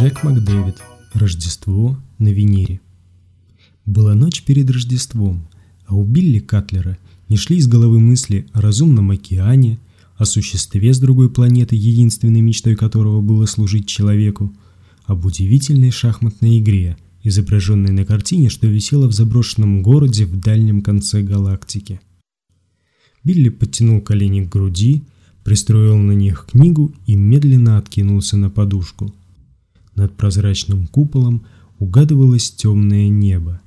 Джек Макдэвид. Рождество на Венере. Была ночь перед Рождеством, а у Билли Катлера не шли из головы мысли о разумном океане, о существе с другой планеты, единственной мечтой которого было служить человеку, об удивительной шахматной игре, изображенной на картине, что висела в заброшенном городе в дальнем конце галактики. Билли подтянул колени к груди, пристроил на них книгу и медленно откинулся на подушку. Над прозрачным куполом угадывалось темное небо.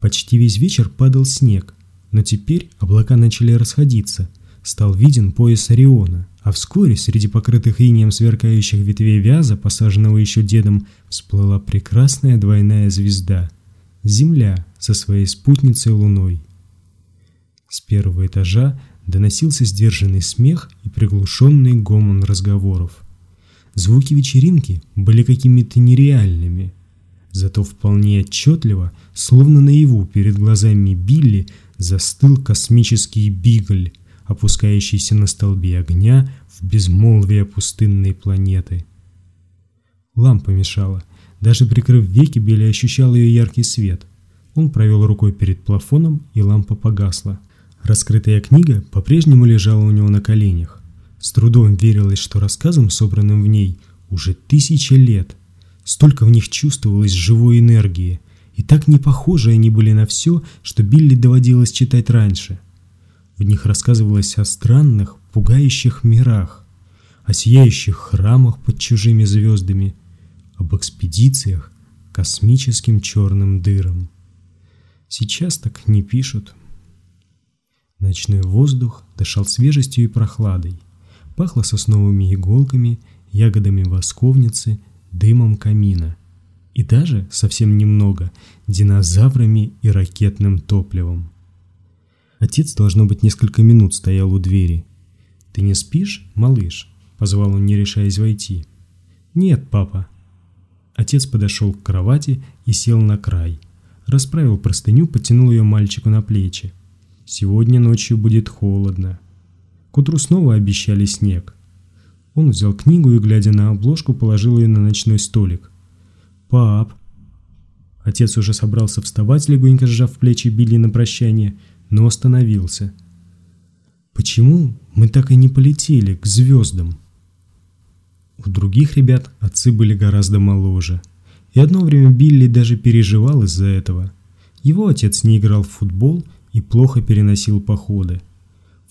Почти весь вечер падал снег, но теперь облака начали расходиться, стал виден пояс Ориона, а вскоре среди покрытых инеем сверкающих ветвей вяза, посаженного еще дедом, всплыла прекрасная двойная звезда – Земля со своей спутницей Луной. С первого этажа доносился сдержанный смех и приглушенный гомон разговоров. Звуки вечеринки были какими-то нереальными, зато вполне отчетливо, словно наяву перед глазами Билли, застыл космический бигль, опускающийся на столбе огня в безмолвие пустынной планеты. Лампа мешала. Даже прикрыв веки, Билли ощущал ее яркий свет. Он провел рукой перед плафоном, и лампа погасла. Раскрытая книга по-прежнему лежала у него на коленях. С трудом верилось, что рассказам, собранным в ней, уже тысяча лет. Столько в них чувствовалось живой энергии, и так не похожи они были на все, что Билли доводилось читать раньше. В них рассказывалось о странных, пугающих мирах, о сияющих храмах под чужими звездами, об экспедициях космическим черным дырам. Сейчас так не пишут. Ночной воздух дышал свежестью и прохладой. Пахло сосновыми иголками, ягодами восковницы, дымом камина. И даже, совсем немного, динозаврами и ракетным топливом. Отец, должно быть, несколько минут стоял у двери. «Ты не спишь, малыш?» – позвал он, не решаясь войти. «Нет, папа». Отец подошел к кровати и сел на край. Расправил простыню, потянул ее мальчику на плечи. Сегодня ночью будет холодно. Утру снова обещали снег. Он взял книгу и, глядя на обложку, положил ее на ночной столик. «Пап!» Отец уже собрался вставать, легонько сжав плечи Билли на прощание, но остановился. «Почему мы так и не полетели к звездам?» У других ребят отцы были гораздо моложе. И одно время Билли даже переживал из-за этого. Его отец не играл в футбол – и плохо переносил походы.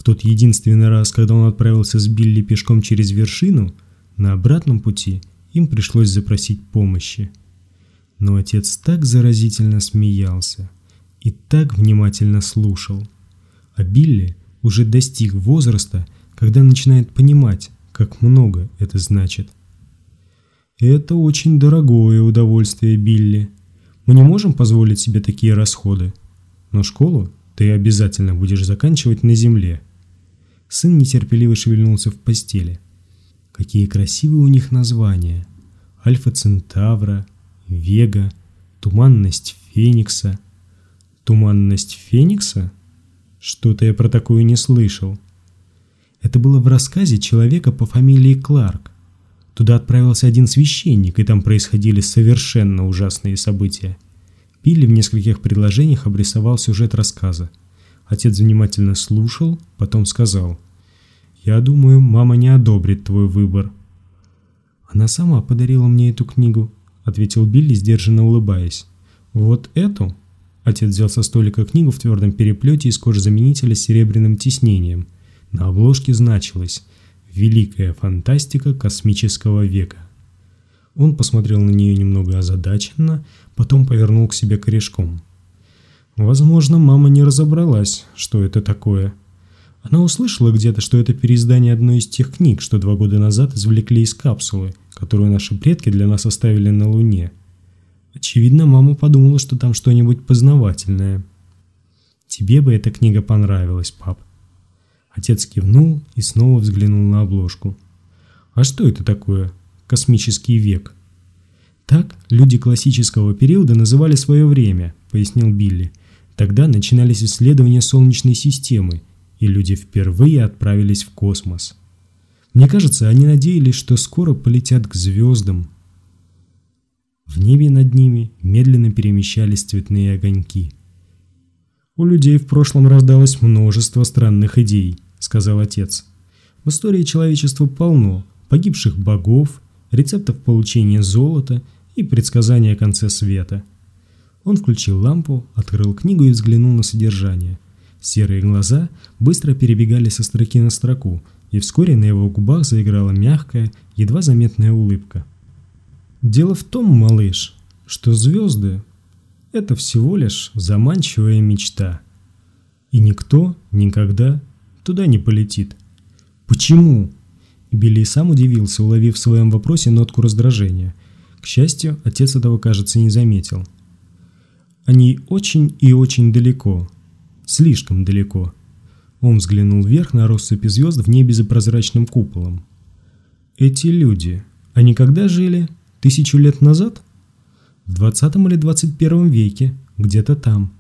Тот единственный раз, когда он отправился с Билли пешком через вершину, на обратном пути им пришлось запросить помощи. Но отец так заразительно смеялся и так внимательно слушал. А Билли уже достиг возраста, когда начинает понимать, как много это значит. Это очень дорогое удовольствие, Билли. Мы не можем позволить себе такие расходы. Но школу ты обязательно будешь заканчивать на земле. Сын нетерпеливо шевельнулся в постели. Какие красивые у них названия. Альфа Центавра, Вега, Туманность Феникса. Туманность Феникса? Что-то я про такую не слышал. Это было в рассказе человека по фамилии Кларк. Туда отправился один священник, и там происходили совершенно ужасные события. Билли в нескольких предложениях обрисовал сюжет рассказа. Отец внимательно слушал, потом сказал. «Я думаю, мама не одобрит твой выбор». «Она сама подарила мне эту книгу», — ответил Билли, сдержанно улыбаясь. «Вот эту?» Отец взял со столика книгу в твердом переплете из кожезаменителя с серебряным тиснением. На обложке значилось «Великая фантастика космического века». Он посмотрел на нее немного озадаченно, потом повернул к себе корешком. Возможно, мама не разобралась, что это такое. Она услышала где-то, что это переиздание одной из тех книг, что два года назад извлекли из капсулы, которую наши предки для нас оставили на Луне. Очевидно, мама подумала, что там что-нибудь познавательное. «Тебе бы эта книга понравилась, пап». Отец кивнул и снова взглянул на обложку. «А что это такое? Космический век?» Так люди классического периода называли свое время, пояснил Билли. Тогда начинались исследования Солнечной системы, и люди впервые отправились в космос. Мне кажется, они надеялись, что скоро полетят к звездам. небе над ними медленно перемещались цветные огоньки. «У людей в прошлом рождалось множество странных идей», — сказал отец. «В истории человечества полно погибших богов, рецептов получения золота и предсказания о конце света». Он включил лампу, открыл книгу и взглянул на содержание. Серые глаза быстро перебегали со строки на строку, и вскоре на его губах заиграла мягкая, едва заметная улыбка. «Дело в том, малыш, что звезды – это всего лишь заманчивая мечта. И никто никогда туда не полетит. Почему?» Билли сам удивился, уловив в своем вопросе нотку раздражения. К счастью, отец этого, кажется, не заметил. Они очень и очень далеко. Слишком далеко. Он взглянул вверх на россыпи звезд в небе за прозрачным куполом. Эти люди, они когда жили? Тысячу лет назад? В 20 или 21 веке, где-то там.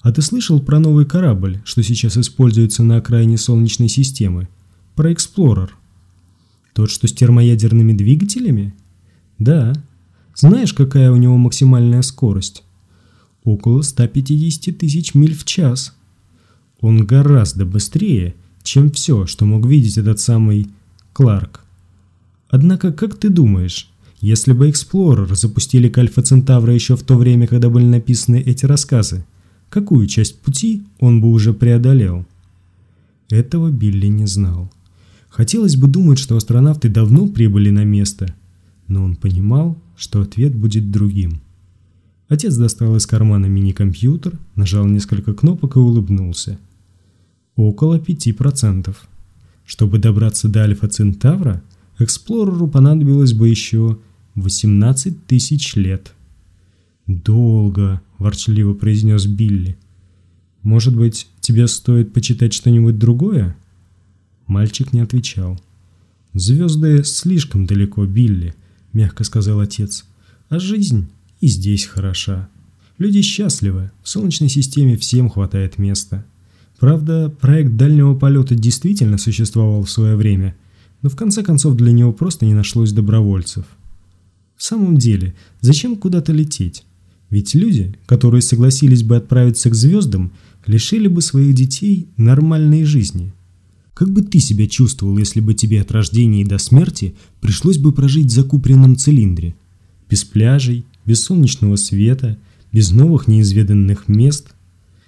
А ты слышал про новый корабль, что сейчас используется на окраине Солнечной системы? Про Эксплорер? Тот, что с термоядерными двигателями? Да. Знаешь, какая у него максимальная скорость? Около 150 тысяч миль в час. Он гораздо быстрее, чем все, что мог видеть этот самый Кларк. Однако, как ты думаешь, если бы Explorer запустили к Альфа Центавра еще в то время, когда были написаны эти рассказы, какую часть пути он бы уже преодолел? Этого Билли не знал. Хотелось бы думать, что астронавты давно прибыли на место, но он понимал, что ответ будет другим. Отец достал из кармана мини-компьютер, нажал несколько кнопок и улыбнулся. Около 5%. Чтобы добраться до Альфа Центавра, Эксплореру понадобилось бы еще 18 тысяч лет. «Долго», – ворчливо произнес Билли. «Может быть, тебе стоит почитать что-нибудь другое?» Мальчик не отвечал. «Звезды слишком далеко, Билли», – мягко сказал отец. «А жизнь и здесь хороша. Люди счастливы, в Солнечной системе всем хватает места. Правда, проект дальнего полета действительно существовал в свое время, но в конце концов для него просто не нашлось добровольцев. В самом деле, зачем куда-то лететь? Ведь люди, которые согласились бы отправиться к звездам, лишили бы своих детей нормальной жизни. Как бы ты себя чувствовал, если бы тебе от рождения и до смерти пришлось бы прожить в закупленном цилиндре? Без пляжей, без солнечного света, без новых неизведанных мест.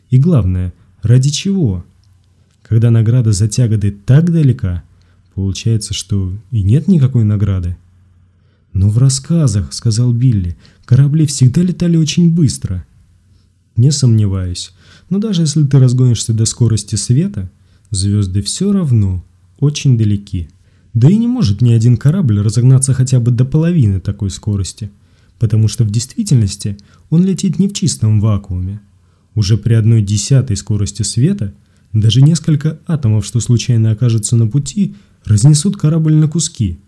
И главное, ради чего? Когда награда за тяготы так далека, получается, что и нет никакой награды. «Но в рассказах, — сказал Билли, — корабли всегда летали очень быстро». «Не сомневаюсь, но даже если ты разгонишься до скорости света, звезды все равно очень далеки. Да и не может ни один корабль разогнаться хотя бы до половины такой скорости потому что в действительности он летит не в чистом вакууме. Уже при одной десятой скорости света даже несколько атомов, что случайно окажутся на пути, разнесут корабль на куски.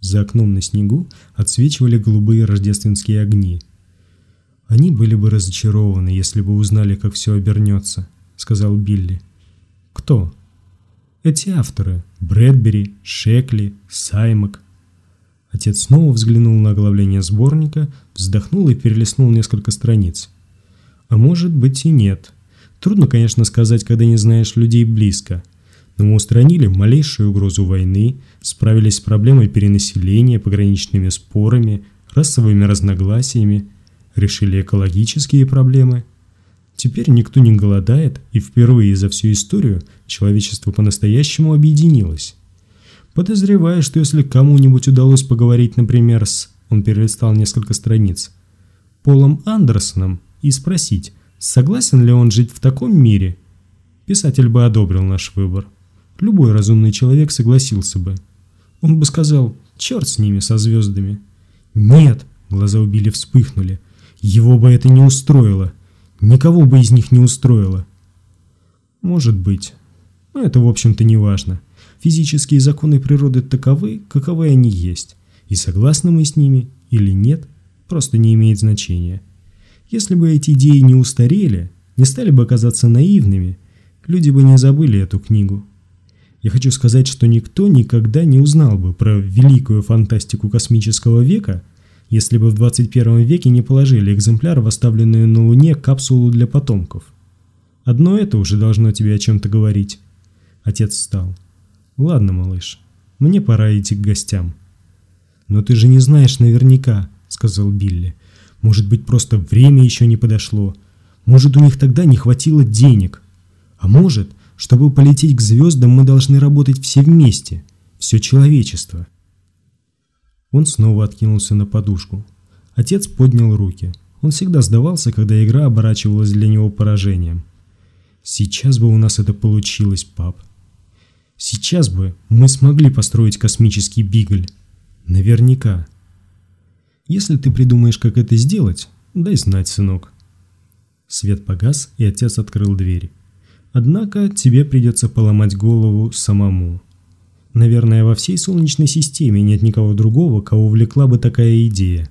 За окном на снегу отсвечивали голубые рождественские огни. «Они были бы разочарованы, если бы узнали, как все обернется», — сказал Билли. «Кто?» «Эти авторы — Брэдбери, Шекли, Саймак, Отец снова взглянул на оглавление сборника, вздохнул и перелистнул несколько страниц. А может быть и нет. Трудно, конечно, сказать, когда не знаешь людей близко. Но мы устранили малейшую угрозу войны, справились с проблемой перенаселения, пограничными спорами, расовыми разногласиями, решили экологические проблемы. Теперь никто не голодает, и впервые за всю историю человечество по-настоящему объединилось. Подозреваю, что если кому-нибудь удалось поговорить, например, с... Он перелистал несколько страниц. Полом Андерсоном и спросить, согласен ли он жить в таком мире, писатель бы одобрил наш выбор. Любой разумный человек согласился бы. Он бы сказал, черт с ними, со звездами. Нет, глаза убили вспыхнули. Его бы это не устроило. Никого бы из них не устроило. Может быть. Но это, в общем-то, не важно. Физические законы природы таковы, каковы они есть, и согласны мы с ними или нет, просто не имеет значения. Если бы эти идеи не устарели, не стали бы оказаться наивными, люди бы не забыли эту книгу. Я хочу сказать, что никто никогда не узнал бы про великую фантастику космического века, если бы в 21 веке не положили экземпляр в оставленную на Луне капсулу для потомков. Одно это уже должно тебе о чем-то говорить. Отец встал. Ладно, малыш, мне пора идти к гостям. Но ты же не знаешь наверняка, сказал Билли. Может быть, просто время еще не подошло. Может, у них тогда не хватило денег. А может, чтобы полететь к звездам, мы должны работать все вместе. Все человечество. Он снова откинулся на подушку. Отец поднял руки. Он всегда сдавался, когда игра оборачивалась для него поражением. «Сейчас бы у нас это получилось, пап. Сейчас бы мы смогли построить космический бигль. Наверняка. Если ты придумаешь, как это сделать, дай знать, сынок». Свет погас, и отец открыл дверь. «Однако тебе придется поломать голову самому». Наверное, во всей Солнечной системе нет никого другого, кого увлекла бы такая идея.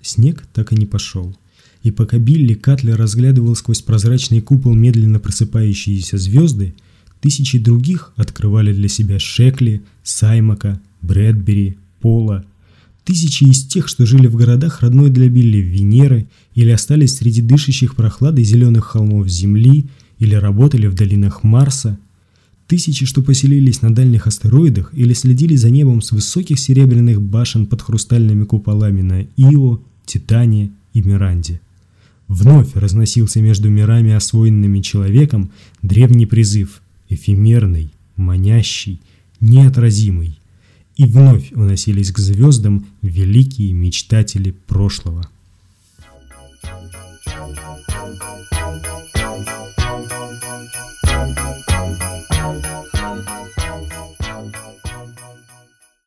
Снег так и не пошел. И пока Билли Катлер разглядывал сквозь прозрачный купол медленно просыпающиеся звезды, тысячи других открывали для себя Шекли, Саймака, Брэдбери, Пола. Тысячи из тех, что жили в городах родной для Билли Венеры или остались среди дышащих прохладой зеленых холмов Земли или работали в долинах Марса – Тысячи, что поселились на дальних астероидах или следили за небом с высоких серебряных башен под хрустальными куполами на Ио, Титане и Миранде. Вновь разносился между мирами, освоенными человеком, древний призыв, эфемерный, манящий, неотразимый. И вновь уносились к звездам великие мечтатели прошлого.